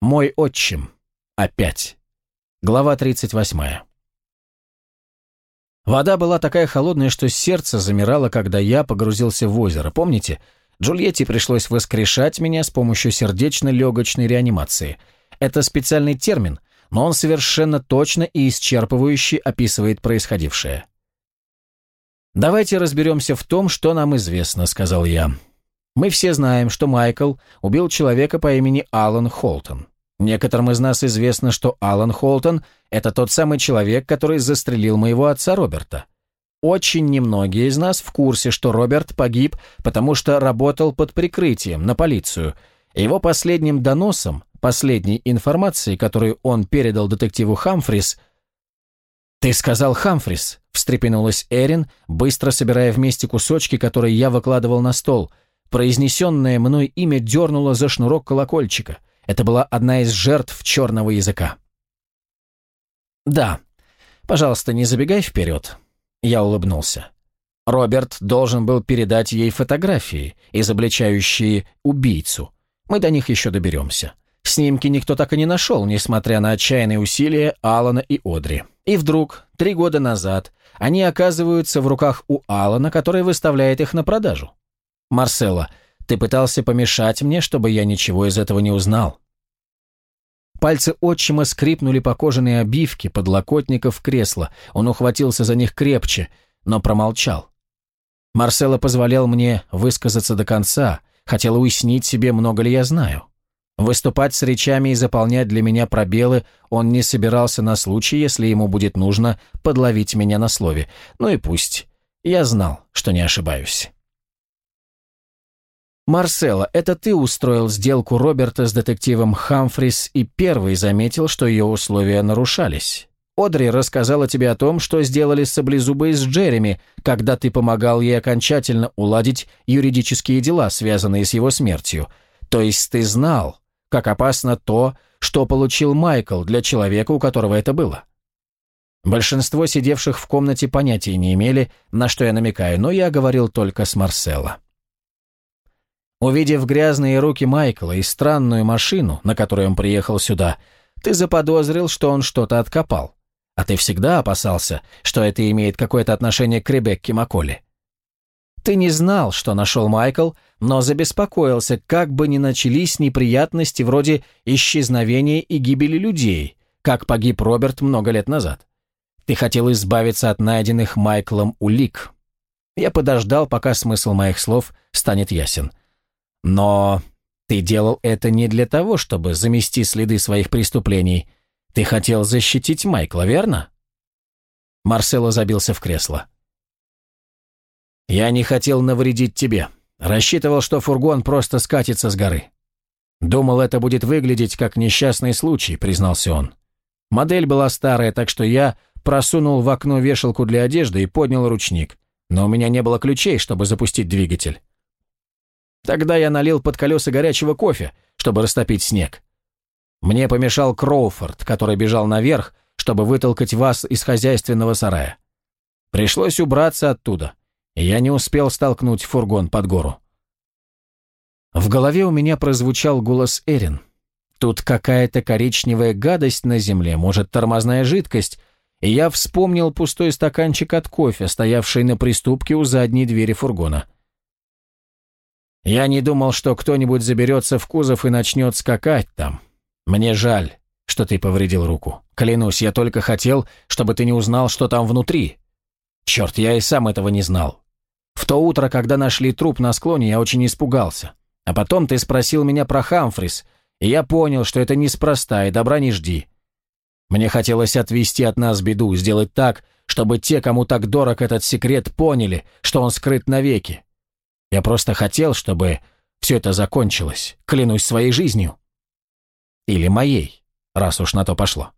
Мой отчим. Опять. Глава 38. Вода была такая холодная, что сердце замирало, когда я погрузился в озеро. Помните? Джульетте пришлось воскрешать меня с помощью сердечно-легочной реанимации. Это специальный термин, но он совершенно точно и исчерпывающе описывает происходившее. «Давайте разберемся в том, что нам известно», — сказал я. «Мы все знаем, что Майкл убил человека по имени Алан Холтон. Некоторым из нас известно, что Алан Холтон – это тот самый человек, который застрелил моего отца Роберта. Очень немногие из нас в курсе, что Роберт погиб, потому что работал под прикрытием на полицию. Его последним доносом, последней информацией, которую он передал детективу Хамфрис – «Ты сказал Хамфрис», – встрепенулась Эрин, быстро собирая вместе кусочки, которые я выкладывал на стол. Произнесенное мной имя дернуло за шнурок колокольчика – это была одна из жертв черного языка. «Да. Пожалуйста, не забегай вперед». Я улыбнулся. Роберт должен был передать ей фотографии, изобличающие убийцу. Мы до них еще доберемся. Снимки никто так и не нашел, несмотря на отчаянные усилия Алана и Одри. И вдруг, три года назад, они оказываются в руках у Алана, который выставляет их на продажу. Марселла, ты пытался помешать мне, чтобы я ничего из этого не узнал. Пальцы отчима скрипнули по кожаной обивке подлокотников кресла. Он ухватился за них крепче, но промолчал. Марсело позволял мне высказаться до конца, хотел уяснить себе, много ли я знаю. Выступать с речами и заполнять для меня пробелы он не собирался на случай, если ему будет нужно подловить меня на слове. Ну и пусть. Я знал, что не ошибаюсь. «Марсело, это ты устроил сделку Роберта с детективом Хамфрис и первый заметил, что ее условия нарушались. Одри рассказала тебе о том, что сделали с саблезубой с Джереми, когда ты помогал ей окончательно уладить юридические дела, связанные с его смертью. То есть ты знал, как опасно то, что получил Майкл для человека, у которого это было». Большинство сидевших в комнате понятия не имели, на что я намекаю, но я говорил только с Марсело. Увидев грязные руки Майкла и странную машину, на которой он приехал сюда, ты заподозрил, что он что-то откопал. А ты всегда опасался, что это имеет какое-то отношение к Ребекке Макколи. Ты не знал, что нашел Майкл, но забеспокоился, как бы ни начались неприятности вроде исчезновения и гибели людей, как погиб Роберт много лет назад. Ты хотел избавиться от найденных Майклом улик. Я подождал, пока смысл моих слов станет ясен. Но ты делал это не для того, чтобы замести следы своих преступлений. Ты хотел защитить Майкла, верно? Марсело забился в кресло. Я не хотел навредить тебе. Рассчитывал, что фургон просто скатится с горы. Думал, это будет выглядеть как несчастный случай, признался он. Модель была старая, так что я просунул в окно вешалку для одежды и поднял ручник. Но у меня не было ключей, чтобы запустить двигатель. Тогда я налил под колеса горячего кофе, чтобы растопить снег. Мне помешал Кроуфорд, который бежал наверх, чтобы вытолкать вас из хозяйственного сарая. Пришлось убраться оттуда, и я не успел столкнуть фургон под гору. В голове у меня прозвучал голос Эрин. Тут какая-то коричневая гадость на земле, может, тормозная жидкость, и я вспомнил пустой стаканчик от кофе, стоявший на приступке у задней двери фургона. Я не думал, что кто-нибудь заберется в кузов и начнет скакать там. Мне жаль, что ты повредил руку. Клянусь, я только хотел, чтобы ты не узнал, что там внутри. Черт, я и сам этого не знал. В то утро, когда нашли труп на склоне, я очень испугался. А потом ты спросил меня про Хамфрис, и я понял, что это неспроста, и добра не жди. Мне хотелось отвести от нас беду, сделать так, чтобы те, кому так дорог этот секрет, поняли, что он скрыт навеки, я просто хотел, чтобы все это закончилось, клянусь своей жизнью. Или моей, раз уж на то пошло.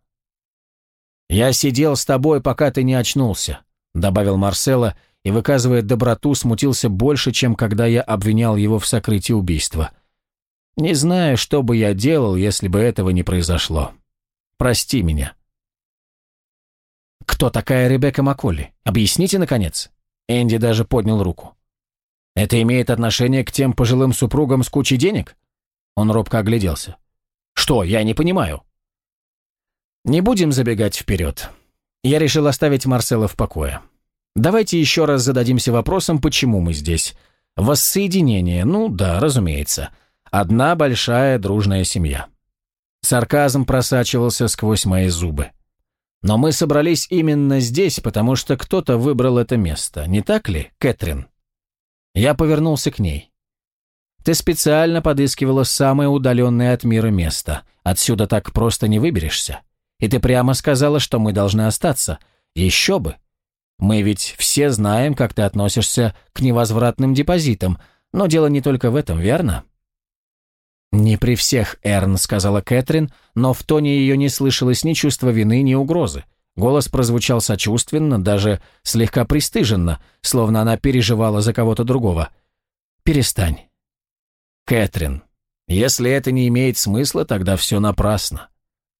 «Я сидел с тобой, пока ты не очнулся», — добавил Марсело, и, выказывая доброту, смутился больше, чем когда я обвинял его в сокрытии убийства. «Не знаю, что бы я делал, если бы этого не произошло. Прости меня». «Кто такая Ребекка Макколли? Объясните, наконец». Энди даже поднял руку. Это имеет отношение к тем пожилым супругам с кучей денег? Он робко огляделся. Что, я не понимаю?» Не будем забегать вперед. Я решил оставить Марсела в покое. Давайте еще раз зададимся вопросом, почему мы здесь. Воссоединение, ну да, разумеется. Одна большая дружная семья. Сарказм просачивался сквозь мои зубы. Но мы собрались именно здесь, потому что кто-то выбрал это место, не так ли, Кэтрин? Я повернулся к ней. Ты специально подыскивала самое удаленное от мира место. Отсюда так просто не выберешься. И ты прямо сказала, что мы должны остаться. Еще бы. Мы ведь все знаем, как ты относишься к невозвратным депозитам, но дело не только в этом, верно? «Не при всех, Эрн», — сказала Кэтрин, но в тоне ее не слышалось ни чувства вины, ни угрозы. Голос прозвучал сочувственно, даже слегка пристыженно, словно она переживала за кого-то другого. «Перестань». «Кэтрин, если это не имеет смысла, тогда все напрасно.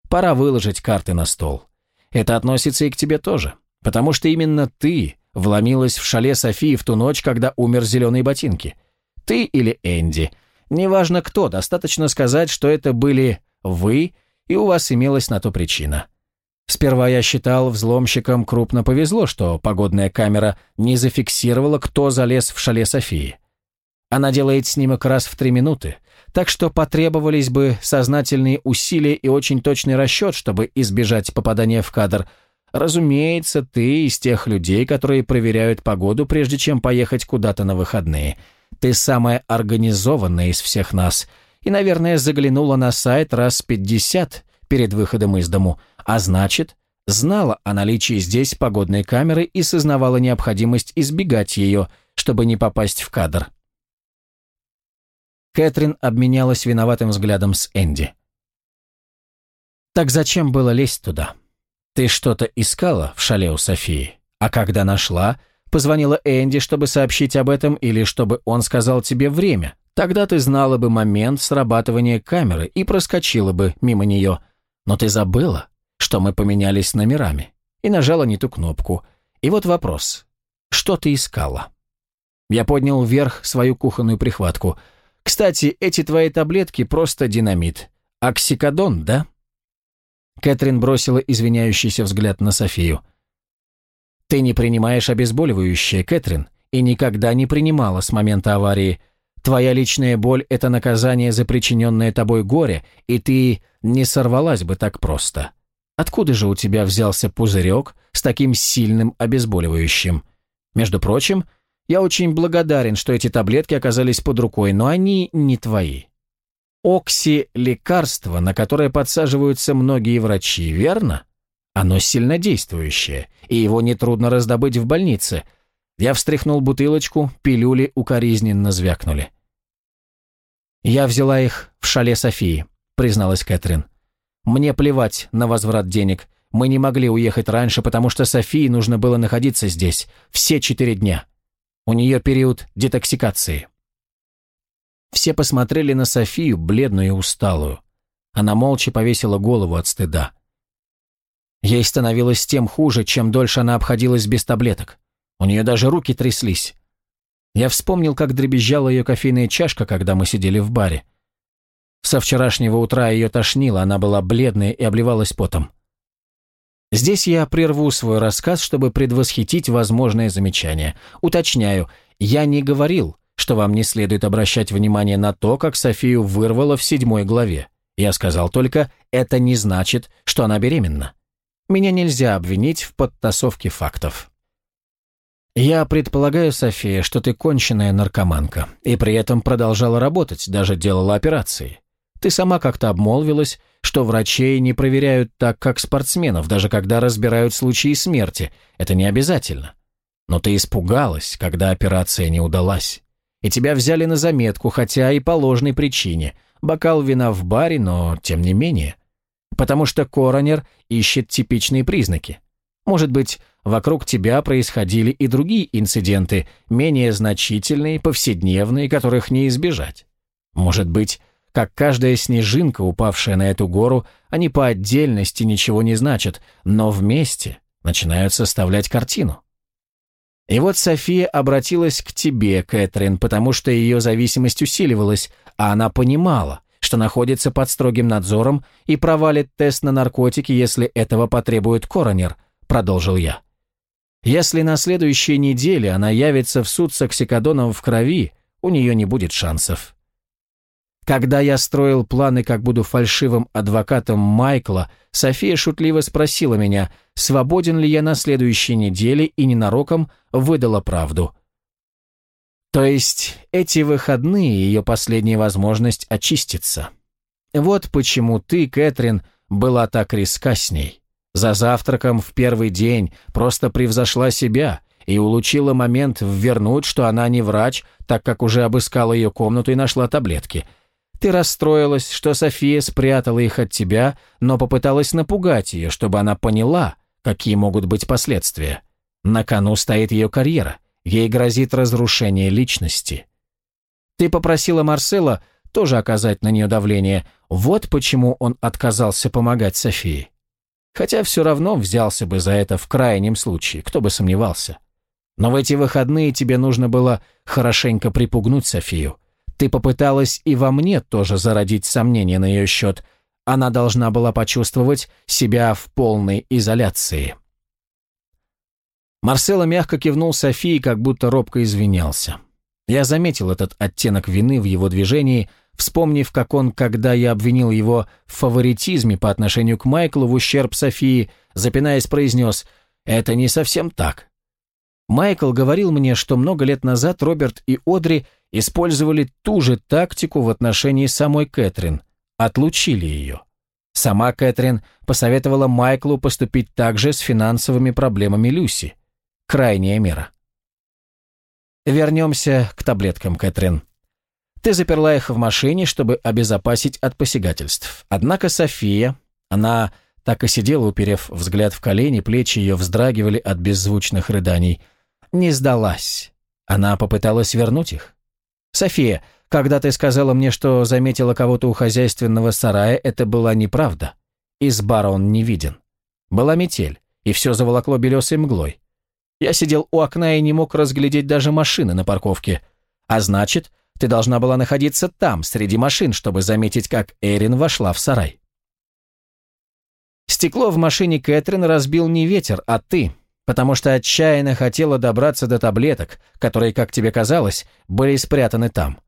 Пора выложить карты на стол. Это относится и к тебе тоже, потому что именно ты вломилась в шале Софии в ту ночь, когда умер Зеленые ботинки. Ты или Энди — Неважно кто, достаточно сказать, что это были вы, и у вас имелась на то причина. Сперва я считал, взломщикам крупно повезло, что погодная камера не зафиксировала, кто залез в шале Софии. Она делает снимок раз в три минуты, так что потребовались бы сознательные усилия и очень точный расчет, чтобы избежать попадания в кадр. Разумеется, ты из тех людей, которые проверяют погоду, прежде чем поехать куда-то на выходные – ты самая организованная из всех нас и, наверное, заглянула на сайт раз пятьдесят перед выходом из дому, а значит, знала о наличии здесь погодной камеры и сознавала необходимость избегать ее, чтобы не попасть в кадр. Кэтрин обменялась виноватым взглядом с Энди. «Так зачем было лезть туда? Ты что-то искала в шале у Софии, а когда нашла, Позвонила Энди, чтобы сообщить об этом, или чтобы он сказал тебе время. Тогда ты знала бы момент срабатывания камеры и проскочила бы мимо нее. Но ты забыла, что мы поменялись номерами, и нажала не ту кнопку. И вот вопрос. Что ты искала? Я поднял вверх свою кухонную прихватку. Кстати, эти твои таблетки просто динамит. Оксикодон, да? Кэтрин бросила извиняющийся взгляд на Софию. Ты не принимаешь обезболивающее, Кэтрин, и никогда не принимала с момента аварии. Твоя личная боль – это наказание за причиненное тобой горе, и ты не сорвалась бы так просто. Откуда же у тебя взялся пузырек с таким сильным обезболивающим? Между прочим, я очень благодарен, что эти таблетки оказались под рукой, но они не твои. Окси – лекарство, на которое подсаживаются многие врачи, верно? Оно сильнодействующее, и его нетрудно раздобыть в больнице. Я встряхнул бутылочку, пилюли укоризненно звякнули. «Я взяла их в шале Софии», — призналась Кэтрин. «Мне плевать на возврат денег. Мы не могли уехать раньше, потому что Софии нужно было находиться здесь все четыре дня. У нее период детоксикации». Все посмотрели на Софию, бледную и усталую. Она молча повесила голову от стыда. Ей становилось тем хуже, чем дольше она обходилась без таблеток. У нее даже руки тряслись. Я вспомнил, как дребезжала ее кофейная чашка, когда мы сидели в баре. Со вчерашнего утра ее тошнило, она была бледная и обливалась потом. Здесь я прерву свой рассказ, чтобы предвосхитить возможное замечание. Уточняю, я не говорил, что вам не следует обращать внимание на то, как Софию вырвало в седьмой главе. Я сказал только, это не значит, что она беременна. Меня нельзя обвинить в подтасовке фактов. Я предполагаю, София, что ты конченая наркоманка, и при этом продолжала работать, даже делала операции. Ты сама как-то обмолвилась, что врачей не проверяют так, как спортсменов, даже когда разбирают случаи смерти. Это не обязательно. Но ты испугалась, когда операция не удалась. И тебя взяли на заметку, хотя и по ложной причине. Бокал вина в баре, но тем не менее потому что коронер ищет типичные признаки. Может быть, вокруг тебя происходили и другие инциденты, менее значительные, повседневные, которых не избежать. Может быть, как каждая снежинка, упавшая на эту гору, они по отдельности ничего не значат, но вместе начинают составлять картину. И вот София обратилась к тебе, Кэтрин, потому что ее зависимость усиливалась, а она понимала, что находится под строгим надзором и провалит тест на наркотики, если этого потребует коронер, продолжил я. Если на следующей неделе она явится в суд с оксикодоном в крови, у нее не будет шансов. Когда я строил планы, как буду фальшивым адвокатом Майкла, София шутливо спросила меня, свободен ли я на следующей неделе и ненароком выдала правду. То есть эти выходные ее последняя возможность очиститься. Вот почему ты, Кэтрин, была так риска с ней. За завтраком в первый день просто превзошла себя и улучила момент ввернуть, что она не врач, так как уже обыскала ее комнату и нашла таблетки. Ты расстроилась, что София спрятала их от тебя, но попыталась напугать ее, чтобы она поняла, какие могут быть последствия. На кону стоит ее карьера, ей грозит разрушение личности. Ты попросила Марсела тоже оказать на нее давление, вот почему он отказался помогать Софии. Хотя все равно взялся бы за это в крайнем случае, кто бы сомневался. Но в эти выходные тебе нужно было хорошенько припугнуть Софию. Ты попыталась и во мне тоже зародить сомнения на ее счет. Она должна была почувствовать себя в полной изоляции. Марсело мягко кивнул Софии, как будто робко извинялся. Я заметил этот оттенок вины в его движении – вспомнив, как он, когда я обвинил его в фаворитизме по отношению к Майклу в ущерб Софии, запинаясь, произнес «Это не совсем так». Майкл говорил мне, что много лет назад Роберт и Одри использовали ту же тактику в отношении самой Кэтрин, отлучили ее. Сама Кэтрин посоветовала Майклу поступить так же с финансовыми проблемами Люси. Крайняя мера. Вернемся к таблеткам, Кэтрин. Ты заперла их в машине, чтобы обезопасить от посягательств. Однако София, она так и сидела, уперев взгляд в колени, плечи ее вздрагивали от беззвучных рыданий, не сдалась. Она попыталась вернуть их. «София, когда ты сказала мне, что заметила кого-то у хозяйственного сарая, это была неправда. Из бара он не виден. Была метель, и все заволокло белесой мглой. Я сидел у окна и не мог разглядеть даже машины на парковке. А значит, ты должна была находиться там, среди машин, чтобы заметить, как Эрин вошла в сарай. Стекло в машине Кэтрин разбил не ветер, а ты, потому что отчаянно хотела добраться до таблеток, которые, как тебе казалось, были спрятаны там.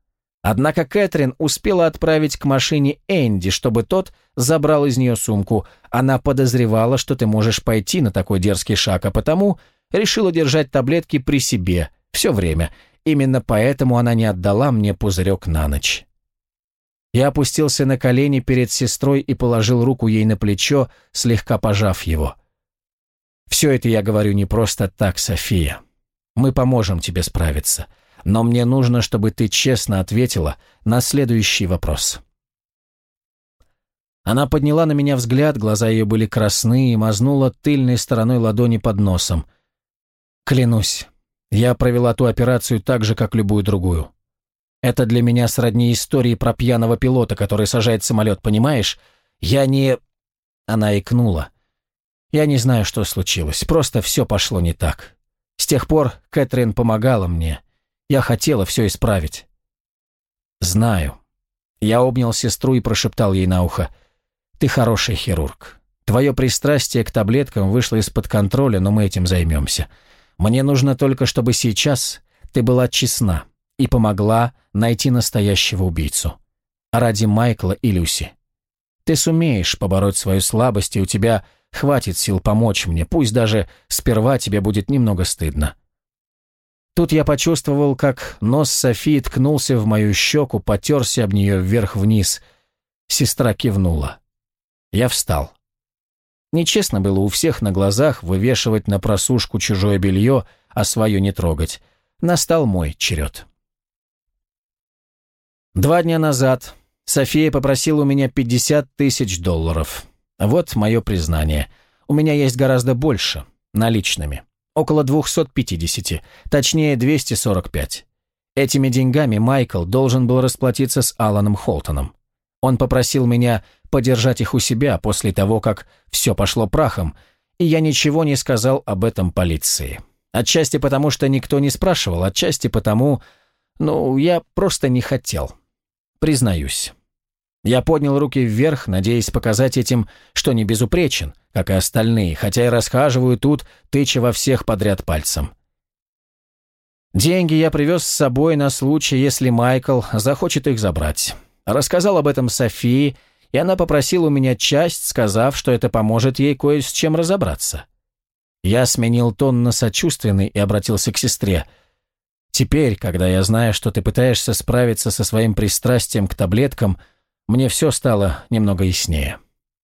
Однако Кэтрин успела отправить к машине Энди, чтобы тот забрал из нее сумку. Она подозревала, что ты можешь пойти на такой дерзкий шаг, а потому решила держать таблетки при себе все время Именно поэтому она не отдала мне пузырек на ночь. Я опустился на колени перед сестрой и положил руку ей на плечо, слегка пожав его. «Все это я говорю не просто так, София. Мы поможем тебе справиться. Но мне нужно, чтобы ты честно ответила на следующий вопрос». Она подняла на меня взгляд, глаза ее были красные и мазнула тыльной стороной ладони под носом. «Клянусь, я провела ту операцию так же, как любую другую. Это для меня сродни истории про пьяного пилота, который сажает самолет, понимаешь? Я не...» Она икнула. «Я не знаю, что случилось, просто все пошло не так. С тех пор Кэтрин помогала мне. Я хотела все исправить». «Знаю». Я обнял сестру и прошептал ей на ухо. «Ты хороший хирург. Твое пристрастие к таблеткам вышло из-под контроля, но мы этим займемся. Мне нужно только, чтобы сейчас ты была честна и помогла найти настоящего убийцу. Ради Майкла и Люси. Ты сумеешь побороть свою слабость, и у тебя хватит сил помочь мне, пусть даже сперва тебе будет немного стыдно. Тут я почувствовал, как нос Софии ткнулся в мою щеку, потерся об нее вверх-вниз. Сестра кивнула. Я встал. Нечестно было у всех на глазах вывешивать на просушку чужое белье, а свое не трогать. Настал мой черед. Два дня назад София попросила у меня 50 тысяч долларов. Вот мое признание. У меня есть гораздо больше, наличными. Около 250, точнее 245. Этими деньгами Майкл должен был расплатиться с Аланом Холтоном. Он попросил меня подержать их у себя после того, как все пошло прахом, и я ничего не сказал об этом полиции. Отчасти потому, что никто не спрашивал, отчасти потому, ну, я просто не хотел. Признаюсь. Я поднял руки вверх, надеясь показать этим, что не безупречен, как и остальные, хотя и расхаживаю тут, тыча во всех подряд пальцем. Деньги я привез с собой на случай, если Майкл захочет их забрать. Рассказал об этом Софии, и она попросила у меня часть, сказав, что это поможет ей кое с чем разобраться. Я сменил тон на сочувственный и обратился к сестре. «Теперь, когда я знаю, что ты пытаешься справиться со своим пристрастием к таблеткам, — мне все стало немного яснее.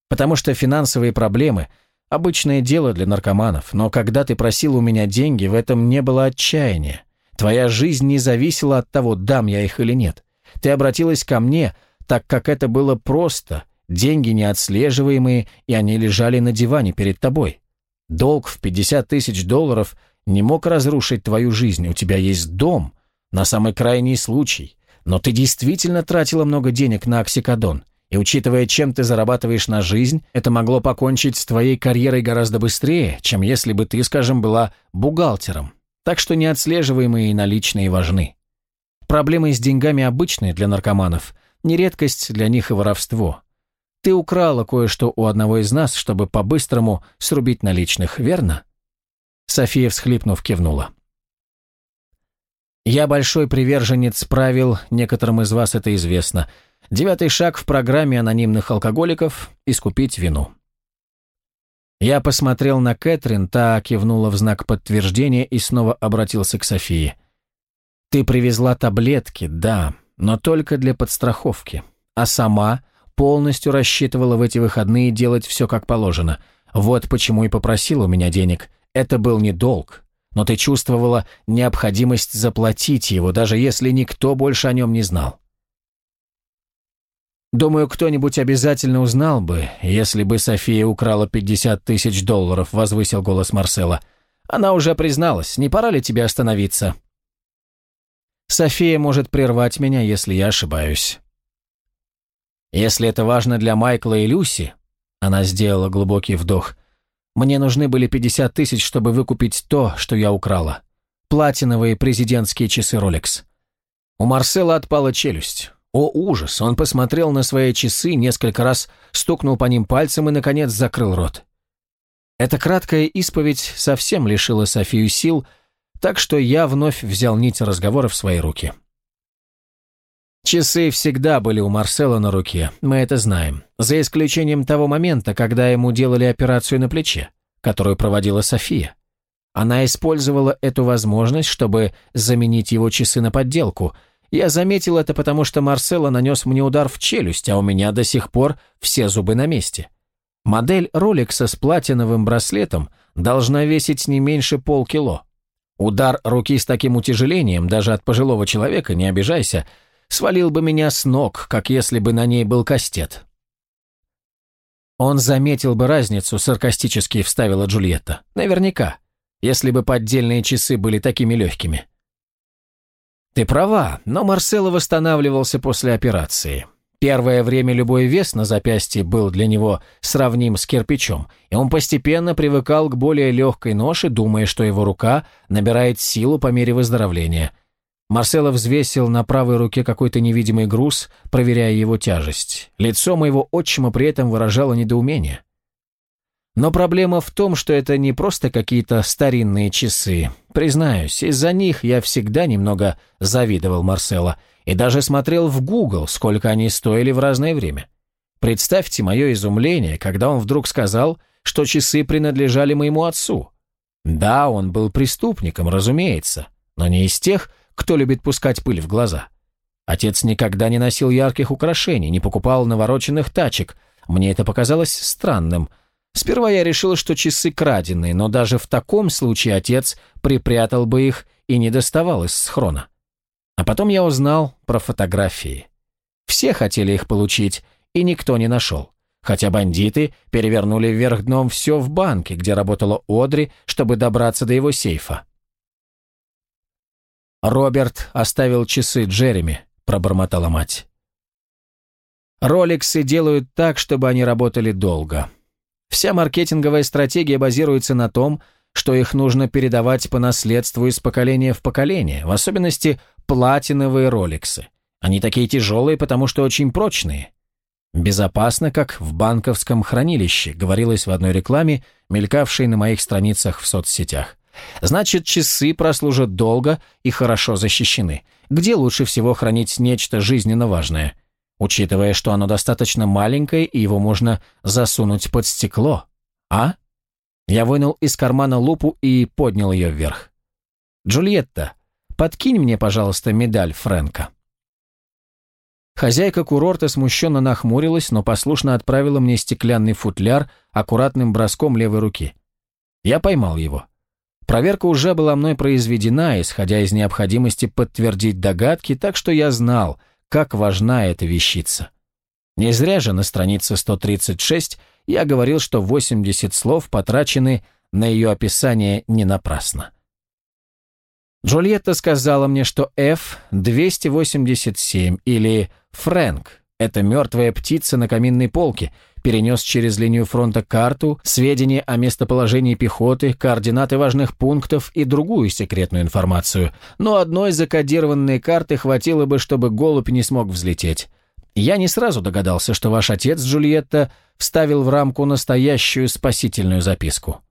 Потому что финансовые проблемы – обычное дело для наркоманов, но когда ты просил у меня деньги, в этом не было отчаяния. Твоя жизнь не зависела от того, дам я их или нет. Ты обратилась ко мне, так как это было просто, деньги неотслеживаемые, и они лежали на диване перед тобой. Долг в 50 тысяч долларов не мог разрушить твою жизнь, у тебя есть дом, на самый крайний случай – но ты действительно тратила много денег на оксикодон, и учитывая, чем ты зарабатываешь на жизнь, это могло покончить с твоей карьерой гораздо быстрее, чем если бы ты, скажем, была бухгалтером. Так что неотслеживаемые наличные важны. Проблемы с деньгами обычные для наркоманов, не редкость для них и воровство. Ты украла кое-что у одного из нас, чтобы по-быстрому срубить наличных, верно?» София, всхлипнув, кивнула. Я большой приверженец правил, некоторым из вас это известно. Девятый шаг в программе анонимных алкоголиков – искупить вину. Я посмотрел на Кэтрин, та кивнула в знак подтверждения и снова обратился к Софии. «Ты привезла таблетки, да, но только для подстраховки. А сама полностью рассчитывала в эти выходные делать все как положено. Вот почему и попросила у меня денег. Это был не долг, но ты чувствовала необходимость заплатить его, даже если никто больше о нем не знал. Думаю, кто-нибудь обязательно узнал бы, если бы София украла 50 тысяч долларов, возвысил голос Марсела. Она уже призналась, не пора ли тебе остановиться? София может прервать меня, если я ошибаюсь. Если это важно для Майкла и Люси, она сделала глубокий вдох, мне нужны были 50 тысяч, чтобы выкупить то, что я украла. Платиновые президентские часы Rolex. У Марсела отпала челюсть. О, ужас! Он посмотрел на свои часы, несколько раз стукнул по ним пальцем и, наконец, закрыл рот. Эта краткая исповедь совсем лишила Софию сил, так что я вновь взял нить разговора в свои руки. Часы всегда были у Марсела на руке, мы это знаем, за исключением того момента, когда ему делали операцию на плече, которую проводила София. Она использовала эту возможность, чтобы заменить его часы на подделку. Я заметил это, потому что Марсело нанес мне удар в челюсть, а у меня до сих пор все зубы на месте. Модель Ролекса с платиновым браслетом должна весить не меньше полкило. Удар руки с таким утяжелением, даже от пожилого человека, не обижайся – свалил бы меня с ног, как если бы на ней был кастет. Он заметил бы разницу, саркастически вставила Джульетта. Наверняка, если бы поддельные часы были такими легкими. Ты права, но Марсело восстанавливался после операции. Первое время любой вес на запястье был для него сравним с кирпичом, и он постепенно привыкал к более легкой ноше, думая, что его рука набирает силу по мере выздоровления – Марсело взвесил на правой руке какой-то невидимый груз, проверяя его тяжесть. Лицо моего отчима при этом выражало недоумение. Но проблема в том, что это не просто какие-то старинные часы. Признаюсь, из-за них я всегда немного завидовал Марсело и даже смотрел в Google, сколько они стоили в разное время. Представьте мое изумление, когда он вдруг сказал, что часы принадлежали моему отцу. Да, он был преступником, разумеется, но не из тех, кто любит пускать пыль в глаза. Отец никогда не носил ярких украшений, не покупал навороченных тачек. Мне это показалось странным. Сперва я решил, что часы краденые, но даже в таком случае отец припрятал бы их и не доставал из схрона. А потом я узнал про фотографии. Все хотели их получить, и никто не нашел. Хотя бандиты перевернули вверх дном все в банке, где работала Одри, чтобы добраться до его сейфа. «Роберт оставил часы Джереми», – пробормотала мать. «Роликсы делают так, чтобы они работали долго. Вся маркетинговая стратегия базируется на том, что их нужно передавать по наследству из поколения в поколение, в особенности платиновые роликсы. Они такие тяжелые, потому что очень прочные. «Безопасно, как в банковском хранилище», говорилось в одной рекламе, мелькавшей на моих страницах в соцсетях. Значит, часы прослужат долго и хорошо защищены. Где лучше всего хранить нечто жизненно важное? Учитывая, что оно достаточно маленькое и его можно засунуть под стекло. А? Я вынул из кармана лупу и поднял ее вверх. «Джульетта, подкинь мне, пожалуйста, медаль Фрэнка». Хозяйка курорта смущенно нахмурилась, но послушно отправила мне стеклянный футляр аккуратным броском левой руки. Я поймал его. Проверка уже была мной произведена, исходя из необходимости подтвердить догадки, так что я знал, как важна эта вещица. Не зря же на странице 136 я говорил, что 80 слов потрачены на ее описание не напрасно. Джульетта сказала мне, что F-287 или Фрэнк – это мертвая птица на каминной полке, перенес через линию фронта карту, сведения о местоположении пехоты, координаты важных пунктов и другую секретную информацию. Но одной закодированной карты хватило бы, чтобы голубь не смог взлететь. Я не сразу догадался, что ваш отец, Джульетта, вставил в рамку настоящую спасительную записку.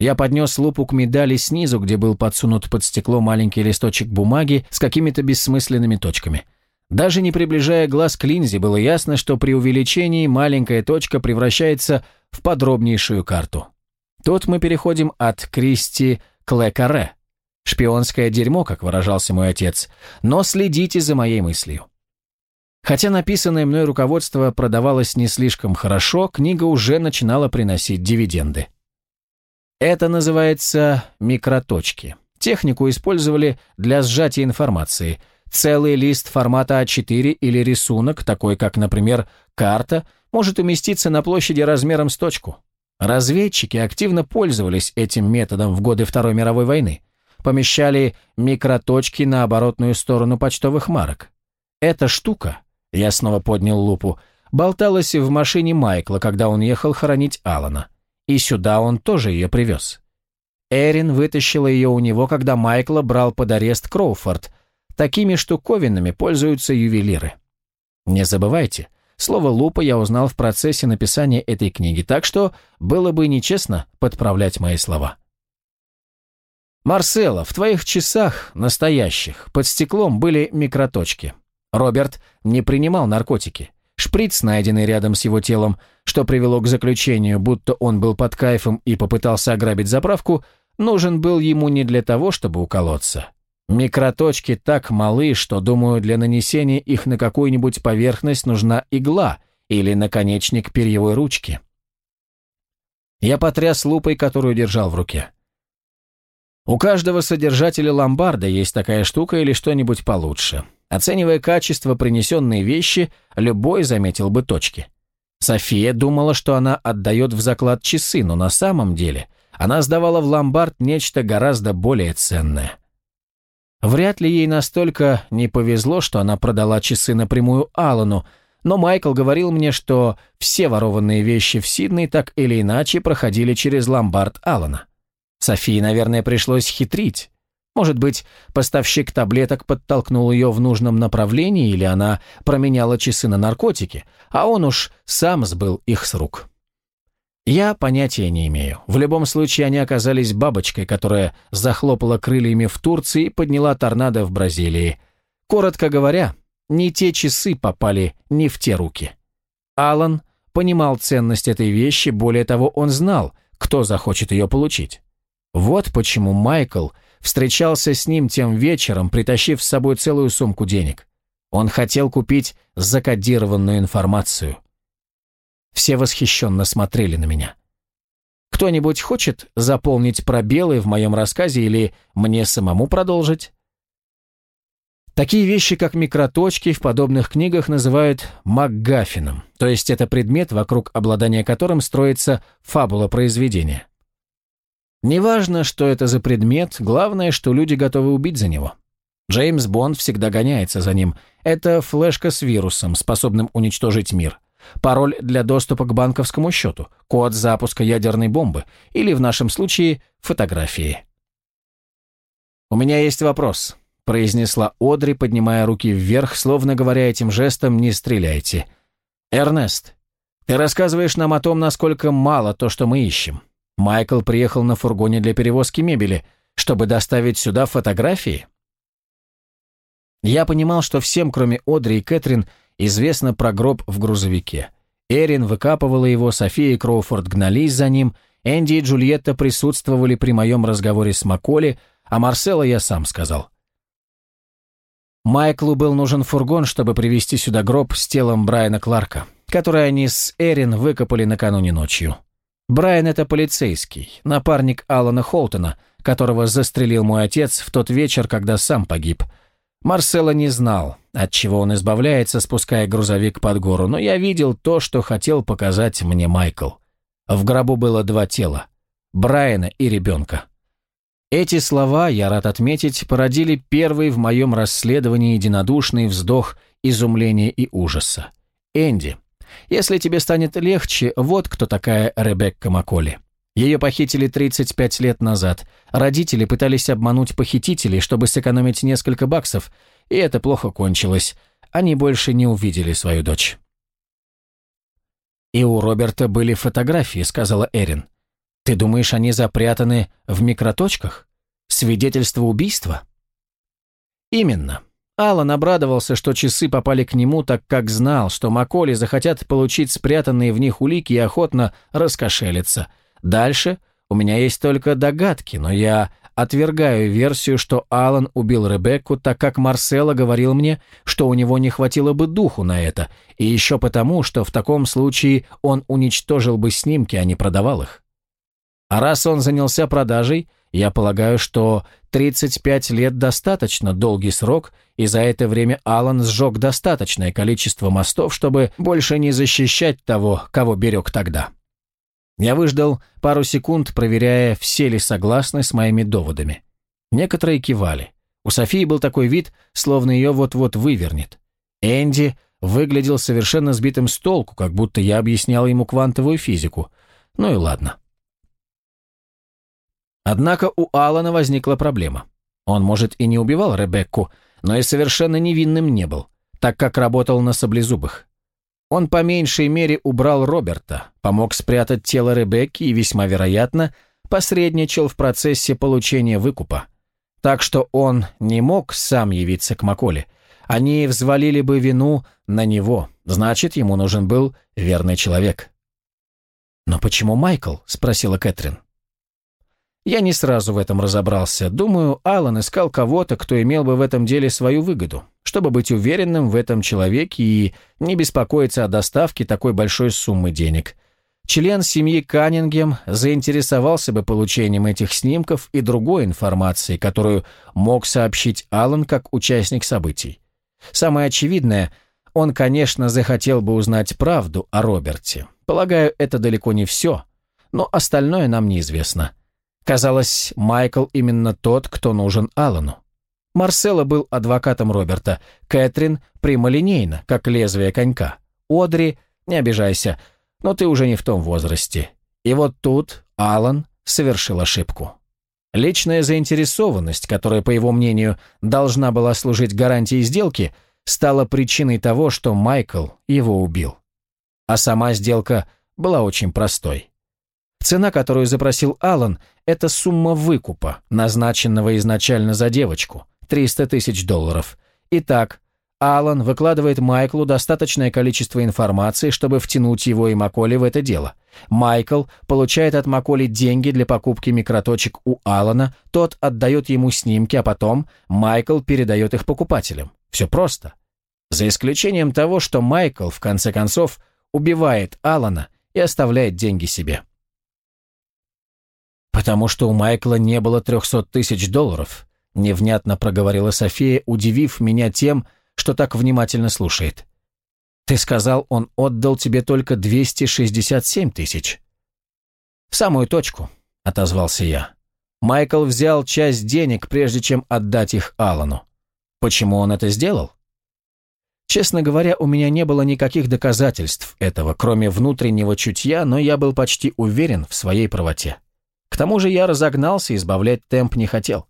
Я поднес лупу к медали снизу, где был подсунут под стекло маленький листочек бумаги с какими-то бессмысленными точками. Даже не приближая глаз к линзе, было ясно, что при увеличении маленькая точка превращается в подробнейшую карту. Тут мы переходим от Кристи к Лекаре. Шпионское дерьмо, как выражался мой отец. Но следите за моей мыслью. Хотя написанное мной руководство продавалось не слишком хорошо, книга уже начинала приносить дивиденды. Это называется микроточки. Технику использовали для сжатия информации. Целый лист формата А4 или рисунок, такой как, например, карта, может уместиться на площади размером с точку. Разведчики активно пользовались этим методом в годы Второй мировой войны. Помещали микроточки на оборотную сторону почтовых марок. Эта штука, я снова поднял лупу, болталась в машине Майкла, когда он ехал хоронить Алана и сюда он тоже ее привез. Эрин вытащила ее у него, когда Майкла брал под арест Кроуфорд. Такими штуковинами пользуются ювелиры. Не забывайте, слово «лупа» я узнал в процессе написания этой книги, так что было бы нечестно подправлять мои слова. «Марсело, в твоих часах, настоящих, под стеклом были микроточки. Роберт не принимал наркотики. Шприц, найденный рядом с его телом, что привело к заключению, будто он был под кайфом и попытался ограбить заправку, нужен был ему не для того, чтобы уколоться. Микроточки так малы, что, думаю, для нанесения их на какую-нибудь поверхность нужна игла или наконечник перьевой ручки. Я потряс лупой, которую держал в руке. У каждого содержателя ломбарда есть такая штука или что-нибудь получше. Оценивая качество принесенной вещи, любой заметил бы точки. София думала, что она отдает в заклад часы, но на самом деле она сдавала в ломбард нечто гораздо более ценное. Вряд ли ей настолько не повезло, что она продала часы напрямую Аллану, но Майкл говорил мне, что все ворованные вещи в Сидней так или иначе проходили через ломбард Аллана. Софии, наверное, пришлось хитрить. Может быть, поставщик таблеток подтолкнул ее в нужном направлении, или она променяла часы на наркотики, а он уж сам сбыл их с рук. Я понятия не имею. В любом случае, они оказались бабочкой, которая захлопала крыльями в Турции и подняла торнадо в Бразилии. Коротко говоря, не те часы попали не в те руки. Алан понимал ценность этой вещи, более того, он знал, кто захочет ее получить. Вот почему Майкл встречался с ним тем вечером, притащив с собой целую сумку денег. Он хотел купить закодированную информацию. Все восхищенно смотрели на меня. Кто-нибудь хочет заполнить пробелы в моем рассказе или мне самому продолжить? Такие вещи, как микроточки, в подобных книгах называют МакГаффином, то есть это предмет, вокруг обладания которым строится фабула произведения. Неважно, что это за предмет, главное, что люди готовы убить за него. Джеймс Бонд всегда гоняется за ним. Это флешка с вирусом, способным уничтожить мир. Пароль для доступа к банковскому счету, код запуска ядерной бомбы или, в нашем случае, фотографии. «У меня есть вопрос», – произнесла Одри, поднимая руки вверх, словно говоря этим жестом «не стреляйте». «Эрнест, ты рассказываешь нам о том, насколько мало то, что мы ищем. Майкл приехал на фургоне для перевозки мебели, чтобы доставить сюда фотографии?» Я понимал, что всем, кроме Одри и Кэтрин, известно про гроб в грузовике. Эрин выкапывала его, София и Кроуфорд гнались за ним, Энди и Джульетта присутствовали при моем разговоре с Маколи, а Марсела я сам сказал. Майклу был нужен фургон, чтобы привезти сюда гроб с телом Брайана Кларка, который они с Эрин выкопали накануне ночью. Брайан — это полицейский, напарник Алана Холтона, которого застрелил мой отец в тот вечер, когда сам погиб — Марсело не знал, от чего он избавляется, спуская грузовик под гору, но я видел то, что хотел показать мне Майкл. В гробу было два тела – Брайана и ребенка. Эти слова, я рад отметить, породили первый в моем расследовании единодушный вздох изумления и ужаса. «Энди, если тебе станет легче, вот кто такая Ребекка Макколи. Ее похитили 35 лет назад. Родители пытались обмануть похитителей, чтобы сэкономить несколько баксов, и это плохо кончилось. Они больше не увидели свою дочь. «И у Роберта были фотографии», — сказала Эрин. «Ты думаешь, они запрятаны в микроточках? Свидетельство убийства?» «Именно. Алан обрадовался, что часы попали к нему, так как знал, что Маколи захотят получить спрятанные в них улики и охотно раскошелиться. Дальше у меня есть только догадки, но я отвергаю версию, что Алан убил Ребекку, так как Марсело говорил мне, что у него не хватило бы духу на это, и еще потому, что в таком случае он уничтожил бы снимки, а не продавал их. А раз он занялся продажей, я полагаю, что 35 лет достаточно долгий срок, и за это время Алан сжег достаточное количество мостов, чтобы больше не защищать того, кого берег тогда. Я выждал пару секунд, проверяя, все ли согласны с моими доводами. Некоторые кивали. У Софии был такой вид, словно ее вот-вот вывернет. Энди выглядел совершенно сбитым с толку, как будто я объяснял ему квантовую физику. Ну и ладно. Однако у Алана возникла проблема. Он, может, и не убивал Ребекку, но и совершенно невинным не был, так как работал на саблезубых. Он по меньшей мере убрал Роберта, помог спрятать тело Ребекки и, весьма вероятно, посредничал в процессе получения выкупа. Так что он не мог сам явиться к Маколе. Они взвалили бы вину на него, значит, ему нужен был верный человек. «Но почему Майкл?» – спросила Кэтрин. Я не сразу в этом разобрался. Думаю, Алан искал кого-то, кто имел бы в этом деле свою выгоду, чтобы быть уверенным в этом человеке и не беспокоиться о доставке такой большой суммы денег. Член семьи Каннингем заинтересовался бы получением этих снимков и другой информации, которую мог сообщить Алан как участник событий. Самое очевидное, он, конечно, захотел бы узнать правду о Роберте. Полагаю, это далеко не все, но остальное нам неизвестно. Казалось, Майкл именно тот, кто нужен Аллану. Марсело был адвокатом Роберта, Кэтрин прямолинейно, как лезвие конька. Одри, не обижайся, но ты уже не в том возрасте. И вот тут Аллан совершил ошибку. Личная заинтересованность, которая, по его мнению, должна была служить гарантией сделки, стала причиной того, что Майкл его убил. А сама сделка была очень простой. Цена, которую запросил Алан, это сумма выкупа, назначенного изначально за девочку – 300 тысяч долларов. Итак, Алан выкладывает Майклу достаточное количество информации, чтобы втянуть его и Маколи в это дело. Майкл получает от Маколи деньги для покупки микроточек у Алана, тот отдает ему снимки, а потом Майкл передает их покупателям. Все просто. За исключением того, что Майкл, в конце концов, убивает Алана и оставляет деньги себе. «Потому что у Майкла не было трехсот тысяч долларов», невнятно проговорила София, удивив меня тем, что так внимательно слушает. «Ты сказал, он отдал тебе только 267 тысяч». «В самую точку», — отозвался я. Майкл взял часть денег, прежде чем отдать их Алану. Почему он это сделал? Честно говоря, у меня не было никаких доказательств этого, кроме внутреннего чутья, но я был почти уверен в своей правоте. К тому же я разогнался, избавлять темп не хотел.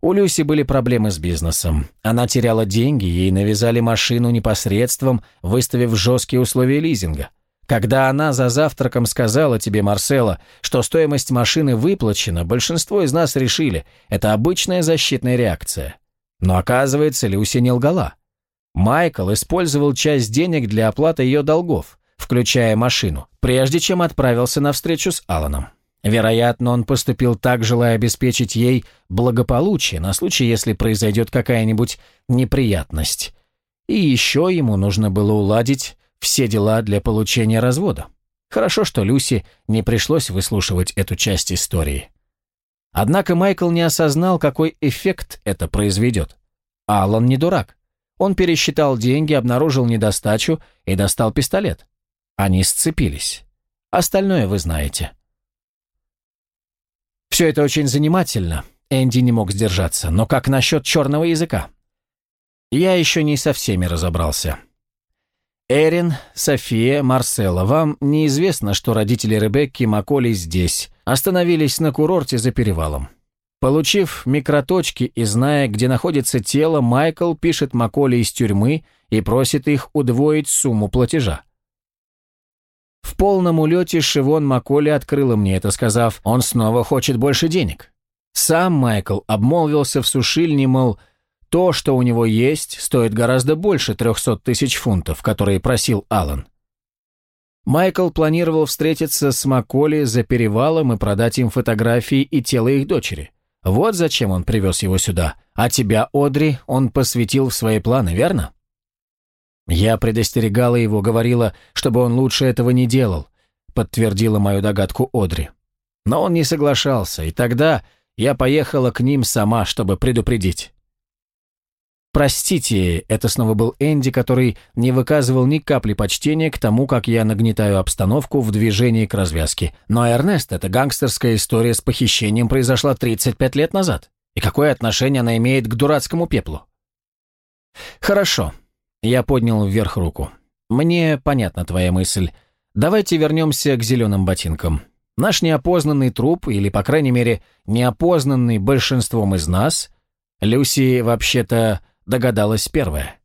У Люси были проблемы с бизнесом. Она теряла деньги, ей навязали машину непосредством, выставив жесткие условия лизинга. Когда она за завтраком сказала тебе, Марсела, что стоимость машины выплачена, большинство из нас решили, это обычная защитная реакция. Но оказывается, Люси не лгала. Майкл использовал часть денег для оплаты ее долгов, включая машину, прежде чем отправился на встречу с Алланом. Вероятно, он поступил так, желая обеспечить ей благополучие на случай, если произойдет какая-нибудь неприятность. И еще ему нужно было уладить все дела для получения развода. Хорошо, что Люси не пришлось выслушивать эту часть истории. Однако Майкл не осознал, какой эффект это произведет. Аллан не дурак. Он пересчитал деньги, обнаружил недостачу и достал пистолет. Они сцепились. Остальное вы знаете. Все это очень занимательно. Энди не мог сдержаться. Но как насчет черного языка? Я еще не со всеми разобрался. Эрин, София, Марсела, вам неизвестно, что родители Ребекки Маколи здесь, остановились на курорте за перевалом. Получив микроточки и зная, где находится тело, Майкл пишет Маколи из тюрьмы и просит их удвоить сумму платежа. В полном улете Шивон Маколи открыла мне это, сказав, он снова хочет больше денег. Сам Майкл обмолвился в сушильне, мол, то, что у него есть, стоит гораздо больше 300 тысяч фунтов, которые просил Аллан. Майкл планировал встретиться с Маколи за перевалом и продать им фотографии и тело их дочери. Вот зачем он привез его сюда. А тебя, Одри, он посвятил в свои планы, верно? Я предостерегала его, говорила, чтобы он лучше этого не делал, подтвердила мою догадку Одри. Но он не соглашался, и тогда я поехала к ним сама, чтобы предупредить. Простите, это снова был Энди, который не выказывал ни капли почтения к тому, как я нагнетаю обстановку в движении к развязке. Но, Эрнест, эта гангстерская история с похищением произошла 35 лет назад. И какое отношение она имеет к дурацкому пеплу? Хорошо, я поднял вверх руку. «Мне понятна твоя мысль. Давайте вернемся к зеленым ботинкам. Наш неопознанный труп, или, по крайней мере, неопознанный большинством из нас, Люси, вообще-то, догадалась первая.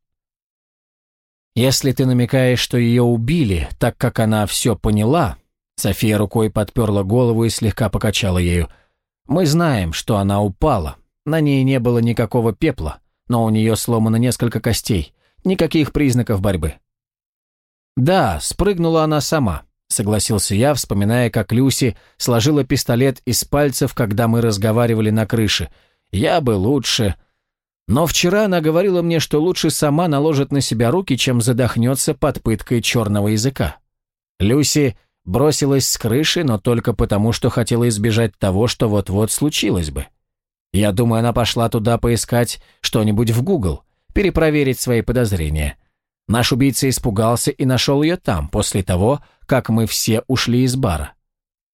Если ты намекаешь, что ее убили, так как она все поняла, София рукой подперла голову и слегка покачала ею. Мы знаем, что она упала. На ней не было никакого пепла, но у нее сломано несколько костей. Никаких признаков борьбы. «Да, спрыгнула она сама», — согласился я, вспоминая, как Люси сложила пистолет из пальцев, когда мы разговаривали на крыше. «Я бы лучше...» Но вчера она говорила мне, что лучше сама наложит на себя руки, чем задохнется под пыткой черного языка. Люси бросилась с крыши, но только потому, что хотела избежать того, что вот-вот случилось бы. Я думаю, она пошла туда поискать что-нибудь в Google, перепроверить свои подозрения. Наш убийца испугался и нашел ее там, после того, как мы все ушли из бара.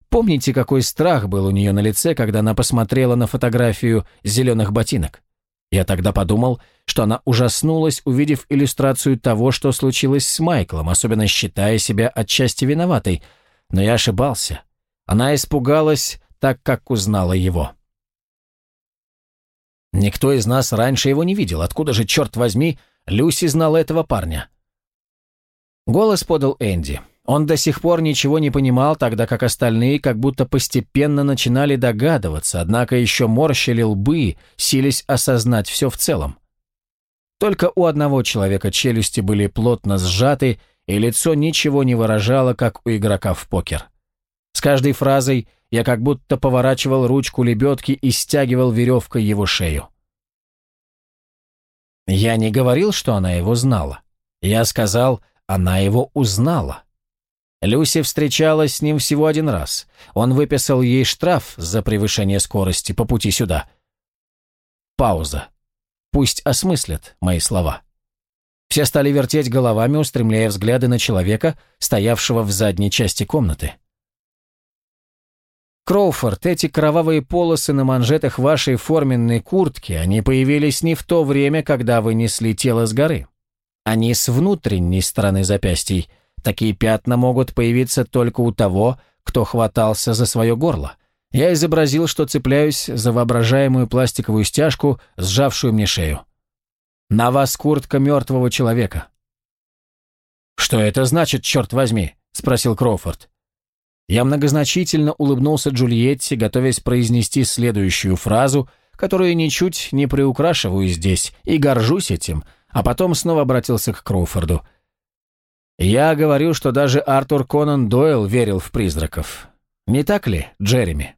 Помните, какой страх был у нее на лице, когда она посмотрела на фотографию зеленых ботинок? Я тогда подумал, что она ужаснулась, увидев иллюстрацию того, что случилось с Майклом, особенно считая себя отчасти виноватой. Но я ошибался. Она испугалась, так как узнала его. Никто из нас раньше его не видел. Откуда же, черт возьми, Люси знала этого парня? Голос подал Энди. Он до сих пор ничего не понимал, тогда как остальные как будто постепенно начинали догадываться, однако еще морщили лбы, сились осознать все в целом. Только у одного человека челюсти были плотно сжаты, и лицо ничего не выражало, как у игрока в покер. С каждой фразой я как будто поворачивал ручку лебедки и стягивал веревкой его шею. Я не говорил, что она его знала. Я сказал, она его узнала. Люси встречалась с ним всего один раз. Он выписал ей штраф за превышение скорости по пути сюда. Пауза. Пусть осмыслят мои слова. Все стали вертеть головами, устремляя взгляды на человека, стоявшего в задней части комнаты. Кроуфорд, эти кровавые полосы на манжетах вашей форменной куртки, они появились не в то время, когда вы несли тело с горы. Они с внутренней стороны запястий. Такие пятна могут появиться только у того, кто хватался за свое горло. Я изобразил, что цепляюсь за воображаемую пластиковую стяжку, сжавшую мне шею. «На вас куртка мертвого человека». «Что это значит, черт возьми?» – спросил Кроуфорд. Я многозначительно улыбнулся Джульетте, готовясь произнести следующую фразу, которую ничуть не приукрашиваю здесь, и горжусь этим, а потом снова обратился к Кроуфорду. «Я говорю, что даже Артур Конан Дойл верил в призраков. Не так ли, Джереми?»